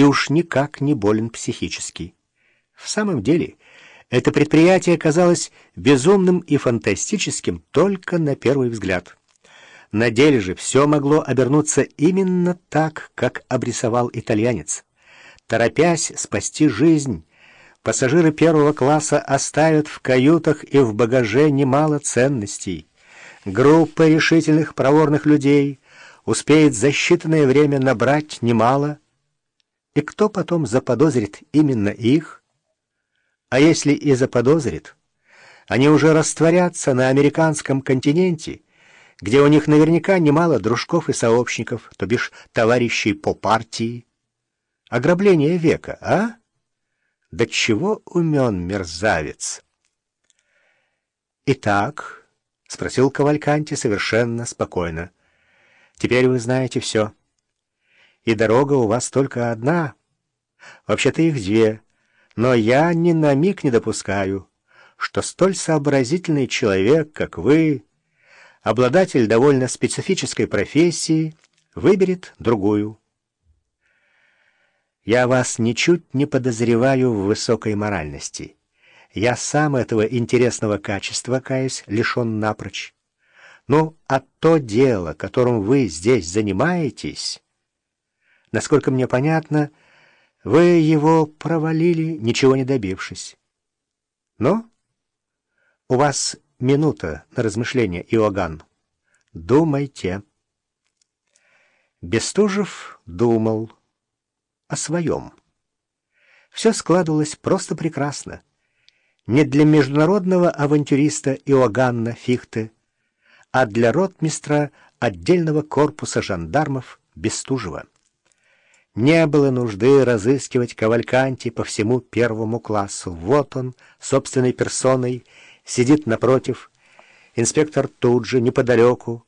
и уж никак не болен психически. В самом деле, это предприятие казалось безумным и фантастическим только на первый взгляд. На деле же все могло обернуться именно так, как обрисовал итальянец. Торопясь спасти жизнь, пассажиры первого класса оставят в каютах и в багаже немало ценностей. Группа решительных проворных людей успеет за считанное время набрать немало. И кто потом заподозрит именно их? А если и заподозрит, они уже растворятся на американском континенте, где у них наверняка немало дружков и сообщников, то бишь товарищей по партии. Ограбление века, а? Да чего умен мерзавец? Итак, — спросил Кавальканти совершенно спокойно, — теперь вы знаете все. И дорога у вас только одна. Вообще-то их две. Но я ни на миг не допускаю, что столь сообразительный человек, как вы, обладатель довольно специфической профессии, выберет другую. Я вас ничуть не подозреваю в высокой моральности. Я сам этого интересного качества, каюсь, лишен напрочь. Ну, а то дело, которым вы здесь занимаетесь, насколько мне понятно, вы его провалили, ничего не добившись. Но у вас минута на размышление, Иоганн. Думайте. Бестужев думал о своем. Все складывалось просто прекрасно. Не для международного авантюриста Иоганна Фихте, а для ротмистра отдельного корпуса жандармов Бестужева. Не было нужды разыскивать Кавальканти по всему первому классу. Вот он, собственной персоной, сидит напротив. Инспектор тут же, неподалеку.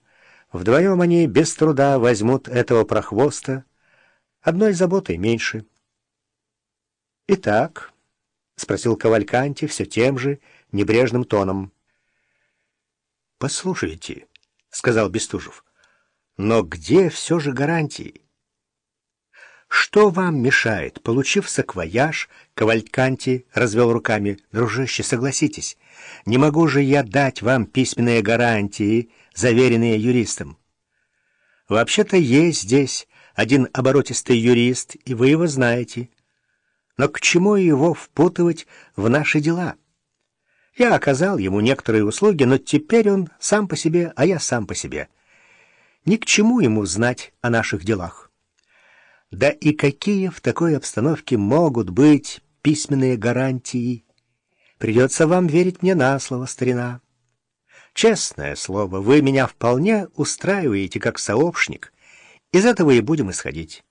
Вдвоем они без труда возьмут этого прохвоста, Одной заботой меньше. «Итак», — спросил Кавальканти все тем же небрежным тоном. «Послушайте», — сказал Бестужев, — «но где все же гарантии?» «Что вам мешает, получив саквояж?» Кавальканти развел руками. «Дружище, согласитесь, не могу же я дать вам письменные гарантии, заверенные юристом. Вообще-то есть здесь один оборотистый юрист, и вы его знаете. Но к чему его впутывать в наши дела? Я оказал ему некоторые услуги, но теперь он сам по себе, а я сам по себе. Ни к чему ему знать о наших делах. Да и какие в такой обстановке могут быть письменные гарантии? Придется вам верить мне на слово, старина. Честное слово, вы меня вполне устраиваете как сообщник — из этого и будем исходить.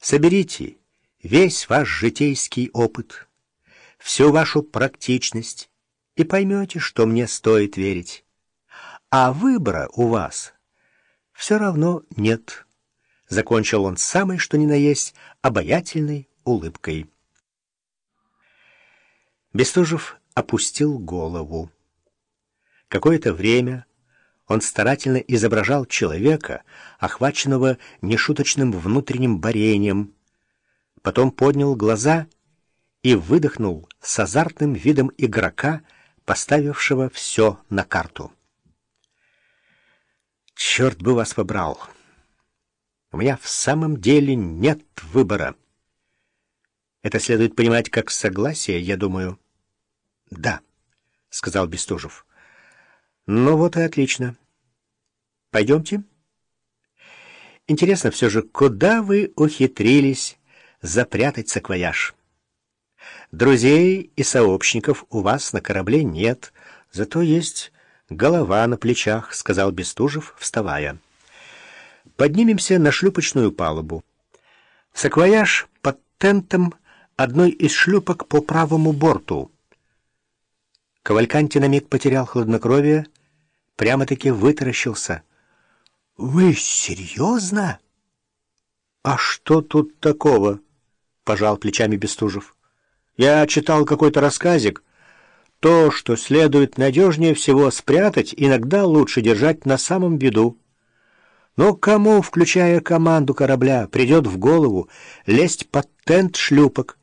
Соберите весь ваш житейский опыт, всю вашу практичность, и поймете, что мне стоит верить. А выбора у вас все равно нет. Закончил он самой, что ни на есть, обаятельной улыбкой. Бестужев опустил голову. Какое-то время он старательно изображал человека, охваченного нешуточным внутренним борением. Потом поднял глаза и выдохнул с азартным видом игрока, поставившего все на карту. «Черт бы вас побрал! У меня в самом деле нет выбора. Это следует понимать как согласие, я думаю». «Да», — сказал Бестужев. Ну вот и отлично. Пойдемте. Интересно все же, куда вы ухитрились запрятать саквояж? Друзей и сообщников у вас на корабле нет, зато есть голова на плечах, сказал Бестужев, вставая. Поднимемся на шлюпочную палубу. Саквояж под тентом одной из шлюпок по правому борту. Кавальканти на миг потерял хладнокровие, прямо-таки вытаращился. «Вы серьезно?» «А что тут такого?» — пожал плечами Бестужев. «Я читал какой-то рассказик. То, что следует надежнее всего спрятать, иногда лучше держать на самом виду. Но кому, включая команду корабля, придет в голову лезть под тент шлюпок